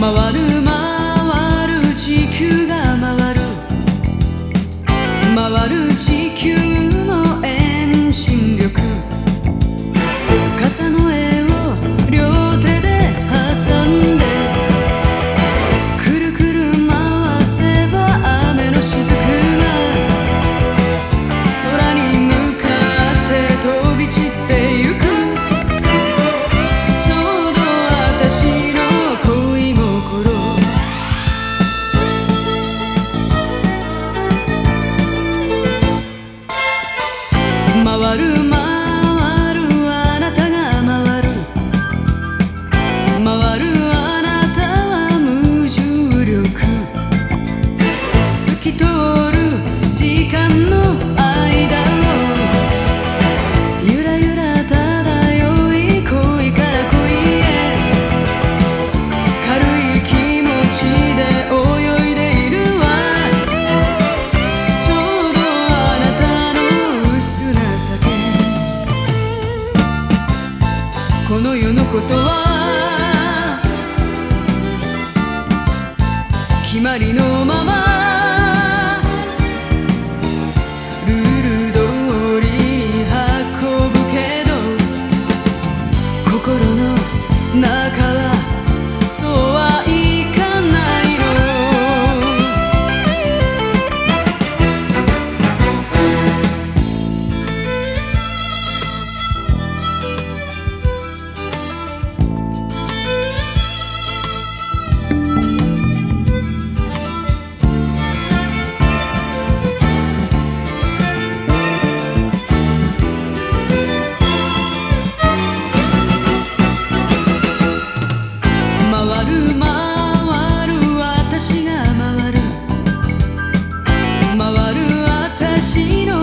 回る回る地球が回る。回る地球の遠心力。傘の絵この世のことは決まりのまま私の